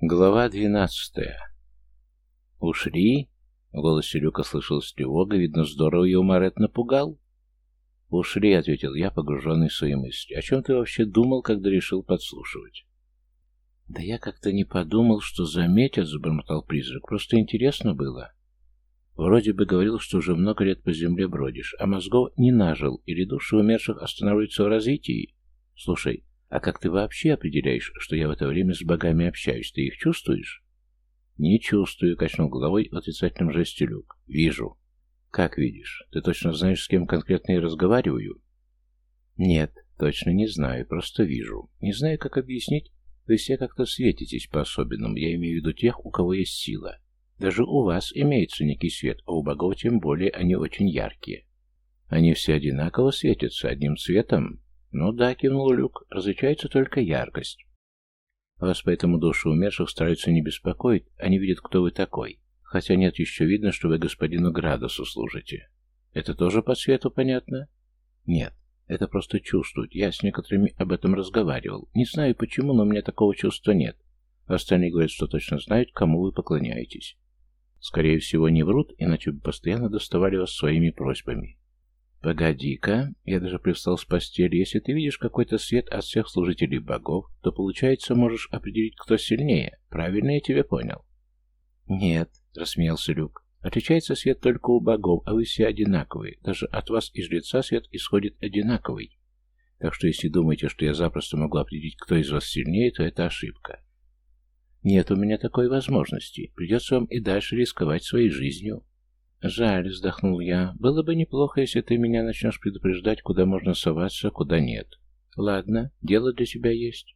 Глава двенадцатая. «Ушли?» — в голосе Люка слышалась тревога, видно, здорово его Марет напугал. «Ушли», — ответил я, погруженный в свои мысли. «О чем ты вообще думал, когда решил подслушивать?» «Да я как-то не подумал, что заметят», — забормотал призрак. «Просто интересно было». Вроде бы говорил, что уже много лет по земле бродишь, а мозгов не нажил, или души умерших останавливаются в развитии. Слушай, а как ты вообще определяешь, что я в это время с богами общаюсь? Ты их чувствуешь? Не чувствую, качнул головой в отрицательном жесте Люк. Вижу. Как видишь? Ты точно знаешь, с кем конкретно я разговариваю? Нет, точно не знаю, просто вижу. Не знаю, как объяснить. Вы все как-то светитесь по-особенному. Я имею в виду тех, у кого есть сила. Даже у вас имеется некий свет, а у богов тем более они очень яркие. Они все одинаково светятся одним цветом, «Ну да», — кивнул Люк, — «различается только яркость». «Вас поэтому души умерших стараются не беспокоить, они видят, кто вы такой. Хотя нет, еще видно, что вы господину Градусу служите. Это тоже по цвету понятно?» «Нет, это просто чувствуют. Я с некоторыми об этом разговаривал. Не знаю почему, но у меня такого чувства нет. Остальные говорят, что точно знают, кому вы поклоняетесь. Скорее всего, не врут, иначе бы постоянно доставали вас своими просьбами. «Погоди-ка, я даже привстал с постели. Если ты видишь какой-то свет от всех служителей богов, то, получается, можешь определить, кто сильнее. Правильно я тебя понял?» «Нет», — рассмеялся Люк. «Отличается свет только у богов, а вы все одинаковые. Даже от вас из лица свет исходит одинаковый. Так что если думаете, что я запросто могу определить, кто из вас сильнее, то это ошибка. Нет у меня такой возможности. Придется вам и дальше рисковать своей жизнью. «Жаль», — вздохнул я. «Было бы неплохо, если ты меня начнешь предупреждать, куда можно соваться, а куда нет. Ладно, дело для тебя есть».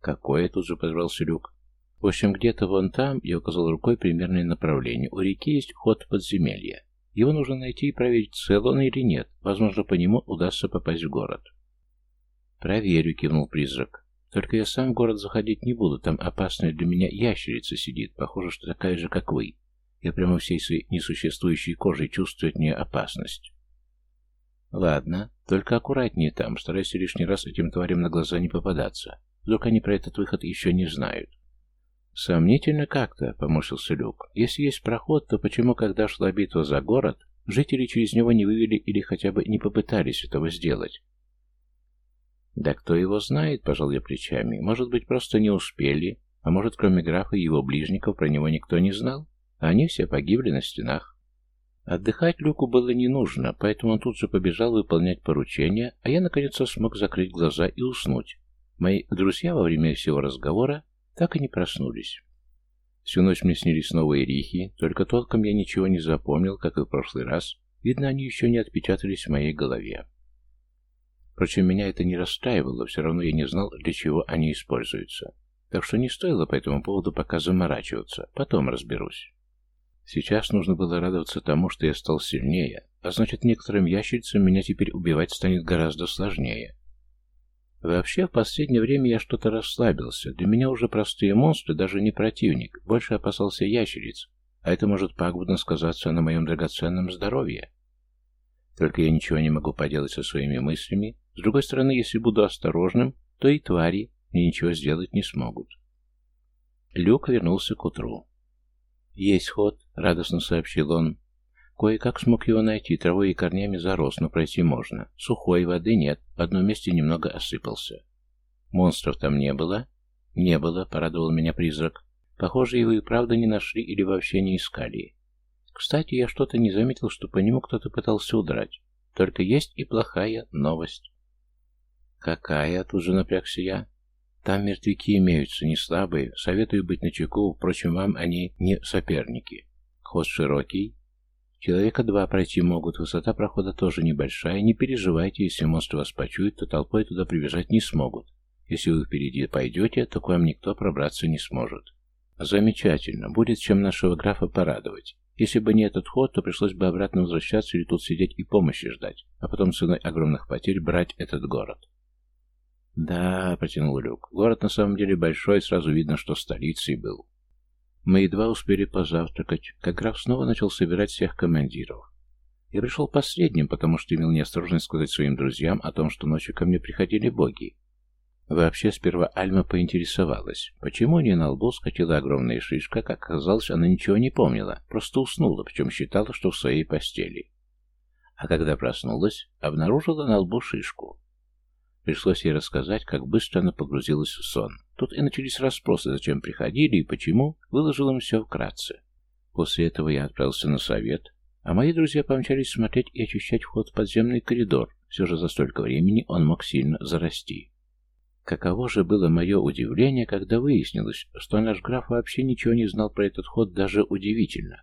«Какое?» — тут же подорвался Люк. «В общем, где-то вон там, — я указал рукой примерное направление, — у реки есть вход в подземелье. Его нужно найти и проверить, цел он или нет. Возможно, по нему удастся попасть в город». «Проверю», — кивнул призрак. «Только я сам в город заходить не буду, там опасная для меня ящерица сидит, похоже, что такая же, как вы. Я прямо всей своей несуществующей кожей чувствую от нее опасность. Ладно, только аккуратнее там, старайся лишний раз этим тварям на глаза не попадаться. Вдруг они про этот выход еще не знают. Сомнительно как-то, поморщился Люк. Если есть проход, то почему, когда шла битва за город, жители через него не вывели или хотя бы не попытались этого сделать? Да кто его знает, пожал я плечами. Может быть, просто не успели, а может, кроме графа и его ближников, про него никто не знал? Они все погибли на стенах. Отдыхать Люку было не нужно, поэтому он тут же побежал выполнять поручения, а я, наконец, смог закрыть глаза и уснуть. Мои друзья во время всего разговора так и не проснулись. Всю ночь мне снились новые рихи, только толком я ничего не запомнил, как и в прошлый раз. Видно, они еще не отпечатались в моей голове. Впрочем, меня это не расстраивало, все равно я не знал, для чего они используются. Так что не стоило по этому поводу пока заморачиваться, потом разберусь. Сейчас нужно было радоваться тому, что я стал сильнее, а значит, некоторым ящерицам меня теперь убивать станет гораздо сложнее. Вообще, в последнее время я что-то расслабился. Для меня уже простые монстры даже не противник, больше опасался ящериц, а это может пагубно сказаться на моем драгоценном здоровье. Только я ничего не могу поделать со своими мыслями. С другой стороны, если буду осторожным, то и твари мне ничего сделать не смогут. Люк вернулся к утру. «Есть ход», — радостно сообщил он. Кое-как смог его найти, травой и корнями зарос, но пройти можно. Сухой, воды нет, в одном месте немного осыпался. Монстров там не было? Не было, порадовал меня призрак. Похоже, его и правда не нашли или вообще не искали. Кстати, я что-то не заметил, что по нему кто-то пытался удрать. Только есть и плохая новость. «Какая?» — тут же напрягся я. Там мертвяки имеются, не слабые. Советую быть начеку, впрочем, вам они не соперники. Ход широкий. Человека два пройти могут, высота прохода тоже небольшая. Не переживайте, если монстры вас почуют, то толпой туда прибежать не смогут. Если вы впереди пойдете, то к вам никто пробраться не сможет. Замечательно. Будет чем нашего графа порадовать. Если бы не этот ход, то пришлось бы обратно возвращаться или тут сидеть и помощи ждать, а потом ценой огромных потерь брать этот город. «Да», — протянул Люк, — «город на самом деле большой, сразу видно, что столицей был». Мы едва успели позавтракать, как граф снова начал собирать всех командиров. Я пришел последним, потому что имел неосторожность сказать своим друзьям о том, что ночью ко мне приходили боги. Вообще, сперва Альма поинтересовалась, почему не на лбу скатила огромная шишка, как оказалось, она ничего не помнила, просто уснула, причем считала, что в своей постели. А когда проснулась, обнаружила на лбу шишку. Пришлось ей рассказать, как быстро она погрузилась в сон. Тут и начались расспросы, зачем приходили и почему, выложил им все вкратце. После этого я отправился на совет, а мои друзья помчались смотреть и очищать вход в подземный коридор, все же за столько времени он мог сильно зарасти. Каково же было мое удивление, когда выяснилось, что наш граф вообще ничего не знал про этот ход, даже удивительно.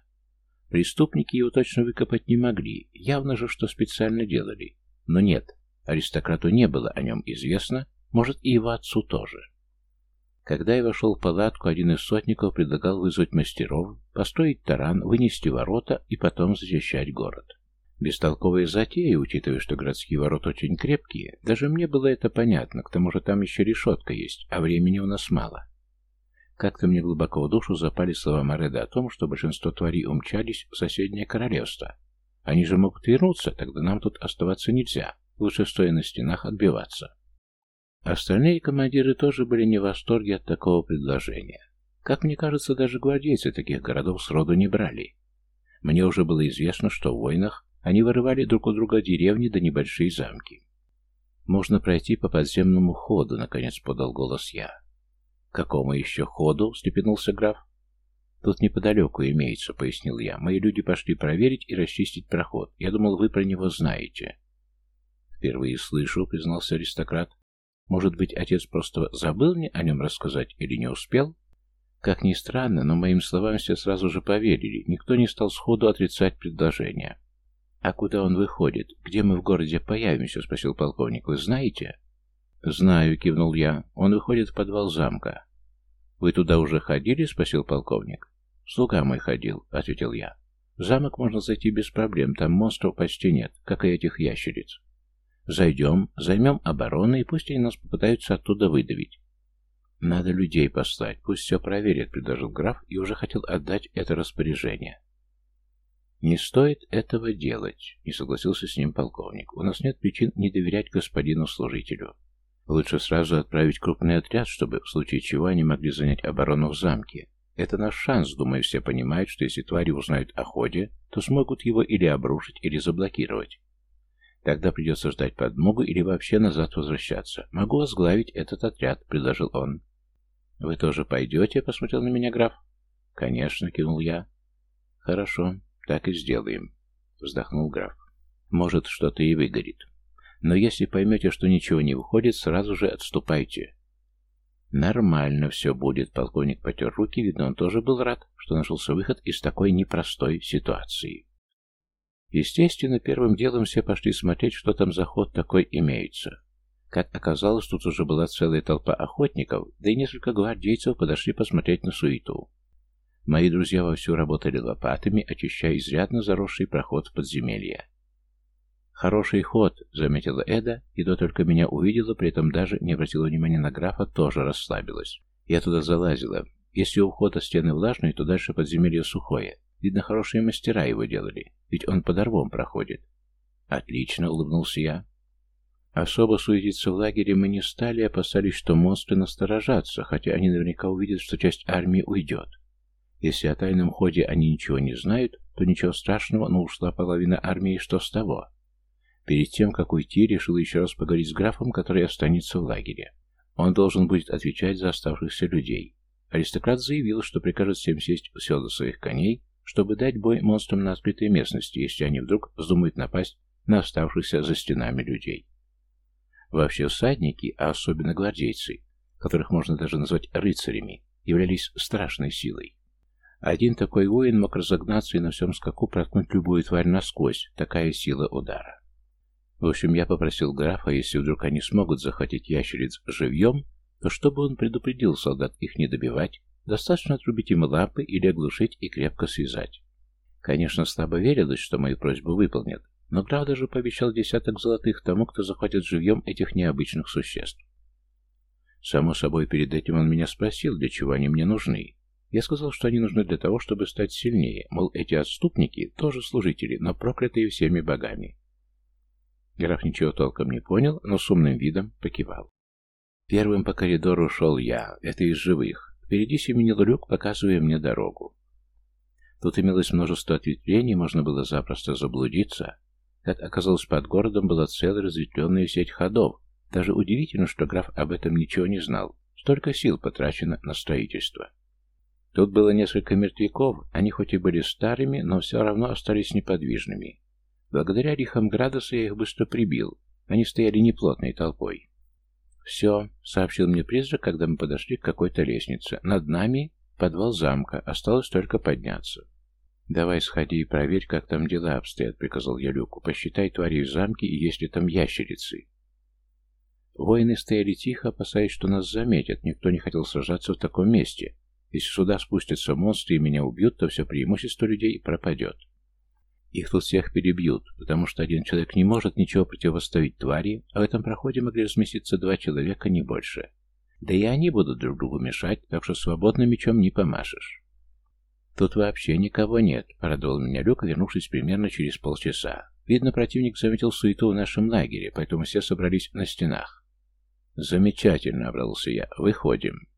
Преступники его точно выкопать не могли, явно же, что специально делали. Но нет, аристократу не было о нем известно, может и его отцу тоже. Когда я вошел в палатку, один из сотников предлагал вызвать мастеров, построить таран, вынести ворота и потом защищать город. Бестолковая затея, учитывая, что городские ворота очень крепкие. Даже мне было это понятно, к тому же там еще решетка есть, а времени у нас мало. Как-то мне глубоко в душу запали слова Мореда о том, что большинство тварей умчались в соседнее королевство. Они же могут вернуться, тогда нам тут оставаться нельзя. Лучше стоя на стенах отбиваться. Остальные командиры тоже были не в восторге от такого предложения. Как мне кажется, даже гвардейцы таких городов сроду не брали. Мне уже было известно, что в войнах они вырывали друг у друга деревни да небольшие замки. «Можно пройти по подземному ходу», — наконец подал голос я. «Какому еще ходу?» — встрепенулся граф. «Тут неподалеку имеется», — пояснил я. «Мои люди пошли проверить и расчистить проход. Я думал, вы про него знаете». «Впервые слышу», — признался аристократ. «Может быть, отец просто забыл мне о нем рассказать или не успел?» Как ни странно, но моим словам все сразу же поверили. Никто не стал сходу отрицать предложение. «А куда он выходит? Где мы в городе появимся?» — спросил полковник. «Вы знаете?» «Знаю», — кивнул я. «Он выходит в подвал замка». «Вы туда уже ходили?» — спросил полковник. «Слуга мой ходил», — ответил я. «В замок можно зайти без проблем, там монстров почти нет, как и этих ящериц. Зайдем, займем оборону, и пусть они нас попытаются оттуда выдавить». «Надо людей послать, пусть все проверят», — предложил граф и уже хотел отдать это распоряжение. «Не стоит этого делать», — не согласился с ним полковник. «У нас нет причин не доверять господину-служителю. Лучше сразу отправить крупный отряд, чтобы в случае чего они могли занять оборону в замке. Это наш шанс, думаю, все понимают, что если твари узнают о ходе, то смогут его или обрушить, или заблокировать. Тогда придется ждать подмогу или вообще назад возвращаться. Могу возглавить этот отряд», — предложил он. «Вы тоже пойдете?» — посмотрел на меня граф. «Конечно», — кивнул я. «Хорошо. «Так и сделаем», — вздохнул граф. «Может, что-то и выгорит. Но если поймете, что ничего не выходит, сразу же отступайте». «Нормально все будет», — полковник потер руки, видно, он тоже был рад, что нашелся выход из такой непростой ситуации. Естественно, первым делом все пошли смотреть, что там за ход такой имеется. Как оказалось, тут уже была целая толпа охотников, да и несколько гвардейцев подошли посмотреть на суету. Мои друзья вовсю работали лопатами, очищая изрядно заросший проход в подземелье. «Хороший ход», — заметила Эда, и до только меня увидела, при этом даже не обратила внимания на графа, тоже расслабилась. Я туда залазила. Если у входа стены влажные, то дальше подземелье сухое. Видно, хорошие мастера его делали, ведь он под рвом проходит. «Отлично», — улыбнулся я. Особо суетиться в лагере мы не стали, опасались, что монстры насторожатся, хотя они наверняка увидят, что часть армии уйдет. Если о тайном ходе они ничего не знают, то ничего страшного, но ушла половина армии, что с того? Перед тем, как уйти, решил еще раз поговорить с графом, который останется в лагере. Он должен будет отвечать за оставшихся людей. Аристократ заявил, что прикажет всем сесть в седла своих коней, чтобы дать бой монстрам на открытой местности, если они вдруг вздумают напасть на оставшихся за стенами людей. Вообще всадники, а особенно гвардейцы, которых можно даже назвать рыцарями, являлись страшной силой. Один такой воин мог разогнаться и на всем скаку проткнуть любую тварь насквозь, такая сила удара. В общем, я попросил графа, если вдруг они смогут захватить ящериц живьем, то чтобы он предупредил солдат их не добивать, достаточно отрубить им лапы или оглушить и крепко связать. Конечно, слабо верилось, что мою просьбу выполнят, но граф даже пообещал десяток золотых тому, кто захватит живьем этих необычных существ. Само собой, перед этим он меня спросил, для чего они мне нужны, я сказал, что они нужны для того, чтобы стать сильнее, мол, эти отступники тоже служители, но проклятые всеми богами. Граф ничего толком не понял, но с умным видом покивал. Первым по коридору шел я, это из живых. Впереди семенил люк, показывая мне дорогу. Тут имелось множество ответвлений, можно было запросто заблудиться. Как оказалось, под городом была целая разветвленная сеть ходов. Даже удивительно, что граф об этом ничего не знал. Столько сил потрачено на строительство. Тут было несколько мертвяков, они хоть и были старыми, но все равно остались неподвижными. Благодаря лихам Градуса я их быстро прибил. Они стояли неплотной толпой. «Все», — сообщил мне призрак, когда мы подошли к какой-то лестнице. «Над нами подвал замка, осталось только подняться». «Давай сходи и проверь, как там дела обстоят», — приказал я Люку. «Посчитай твари в замке и есть ли там ящерицы». Воины стояли тихо, опасаясь, что нас заметят. Никто не хотел сражаться в таком месте. Если сюда спустятся монстры и меня убьют, то все преимущество людей пропадет. Их тут всех перебьют, потому что один человек не может ничего противостоять твари, а в этом проходе могли разместиться два человека, не больше. Да и они будут друг другу мешать, так что свободным мечом не помашешь. Тут вообще никого нет, порадовал меня Люк, вернувшись примерно через полчаса. Видно, противник заметил суету в нашем лагере, поэтому все собрались на стенах. Замечательно, обрадовался я. Выходим.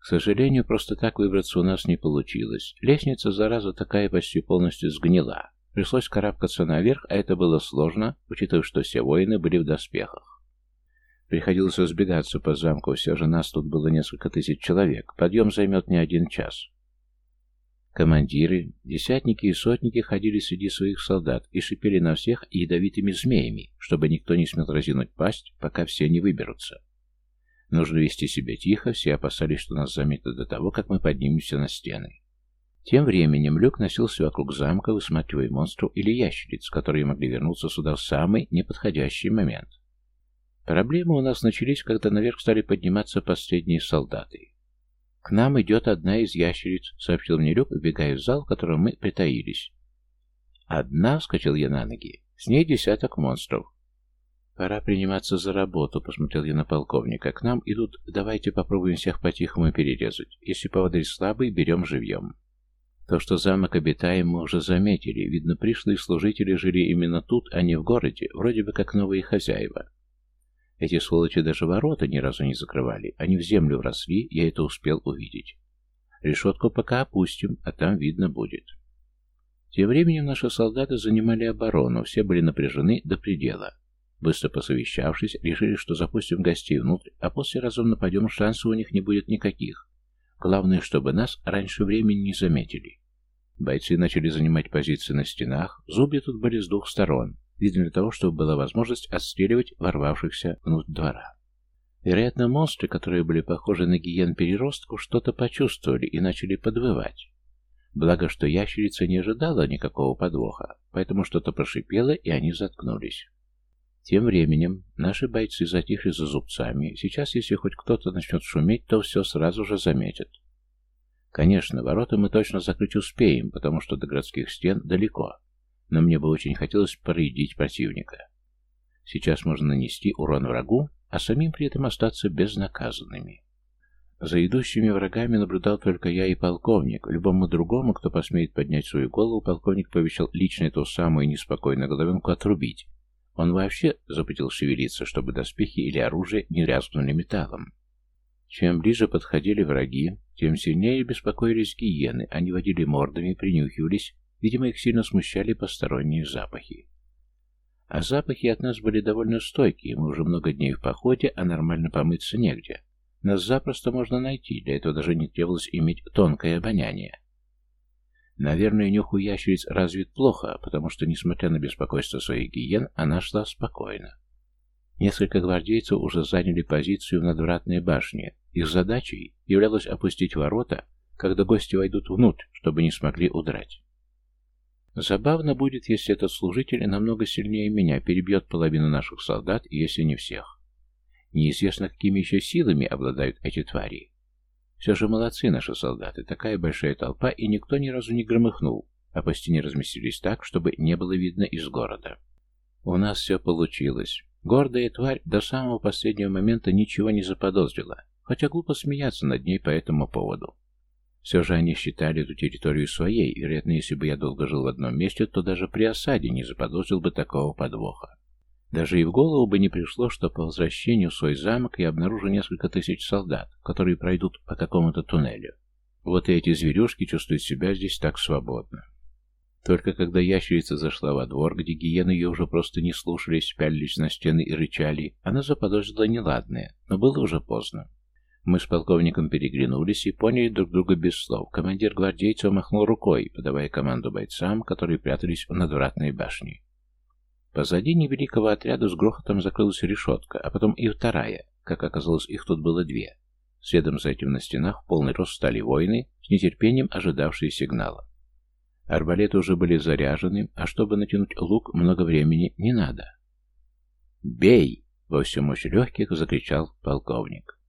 К сожалению, просто так выбраться у нас не получилось. Лестница, зараза, такая почти полностью сгнила. Пришлось карабкаться наверх, а это было сложно, учитывая, что все воины были в доспехах. Приходилось разбегаться по замку, все же нас тут было несколько тысяч человек. Подъем займет не один час. Командиры, десятники и сотники ходили среди своих солдат и шипели на всех ядовитыми змеями, чтобы никто не смел разинуть пасть, пока все не выберутся. Нужно вести себя тихо, все опасались, что нас заметят до того, как мы поднимемся на стены. Тем временем Люк носился вокруг замка, высматривая монстров или ящериц, которые могли вернуться сюда в самый неподходящий момент. Проблемы у нас начались, когда наверх стали подниматься последние солдаты. «К нам идет одна из ящериц», — сообщил мне Люк, убегая в зал, в котором мы притаились. «Одна?» — вскочил я на ноги. «С ней десяток монстров». «Пора приниматься за работу», — посмотрел я на полковника. «К нам идут. Давайте попробуем всех по-тихому перерезать. Если поводырь слабый, берем живьем». То, что замок обитаем, мы уже заметили. Видно, пришлые служители жили именно тут, а не в городе, вроде бы как новые хозяева. Эти сволочи даже ворота ни разу не закрывали. Они в землю вросли, я это успел увидеть. Решетку пока опустим, а там видно будет. Тем временем наши солдаты занимали оборону, все были напряжены до предела. Быстро посовещавшись, решили, что запустим гостей внутрь, а после разом нападем, шансов у них не будет никаких. Главное, чтобы нас раньше времени не заметили. Бойцы начали занимать позиции на стенах, зубья тут были с двух сторон, видно для того, чтобы была возможность отстреливать ворвавшихся внутрь двора. Вероятно, монстры, которые были похожи на гиен-переростков, что-то почувствовали и начали подвывать. Благо, что ящерица не ожидала никакого подвоха, поэтому что-то прошипело, и они заткнулись. Тем временем наши бойцы затихли за зубцами. Сейчас, если хоть кто-то начнет шуметь, то все сразу же заметят. Конечно, ворота мы точно закрыть успеем, потому что до городских стен далеко. Но мне бы очень хотелось проредить противника. Сейчас можно нанести урон врагу, а самим при этом остаться безнаказанными. За идущими врагами наблюдал только я и полковник. Любому другому, кто посмеет поднять свою голову, полковник пообещал лично эту самую неспокойную головенку отрубить. Он вообще запретил шевелиться, чтобы доспехи или оружие не лязгнули металлом. Чем ближе подходили враги, тем сильнее беспокоились гиены, они водили мордами, принюхивались, видимо, их сильно смущали посторонние запахи. А запахи от нас были довольно стойкие, мы уже много дней в походе, а нормально помыться негде. Нас запросто можно найти, для этого даже не требовалось иметь тонкое обоняние. Наверное, нюх у ящериц развит плохо, потому что, несмотря на беспокойство своих гиен, она шла спокойно. Несколько гвардейцев уже заняли позицию в надвратной башне. Их задачей являлось опустить ворота, когда гости войдут внутрь, чтобы не смогли удрать. Забавно будет, если этот служитель намного сильнее меня перебьет половину наших солдат, если не всех. Неизвестно, какими еще силами обладают эти твари. Все же молодцы наши солдаты, такая большая толпа, и никто ни разу не громыхнул, а по стене разместились так, чтобы не было видно из города. У нас все получилось. Гордая тварь до самого последнего момента ничего не заподозрила, хотя глупо смеяться над ней по этому поводу. Все же они считали эту территорию своей, вероятно, если бы я долго жил в одном месте, то даже при осаде не заподозрил бы такого подвоха. Даже и в голову бы не пришло, что по возвращению в свой замок я обнаружу несколько тысяч солдат, которые пройдут по какому-то туннелю. Вот и эти зверюшки чувствуют себя здесь так свободно. Только когда ящерица зашла во двор, где гиены ее уже просто не слушались, пялились на стены и рычали, она заподозрила неладное, но было уже поздно. Мы с полковником переглянулись и поняли друг друга без слов. Командир гвардейцев махнул рукой, подавая команду бойцам, которые прятались в надвратной башне. Позади невеликого отряда с грохотом закрылась решетка, а потом и вторая. Как оказалось, их тут было две. Следом за этим на стенах в полный рост стали воины, с нетерпением ожидавшие сигнала. Арбалеты уже были заряжены, а чтобы натянуть лук, много времени не надо. «Бей!» — во всю мощь легких закричал полковник.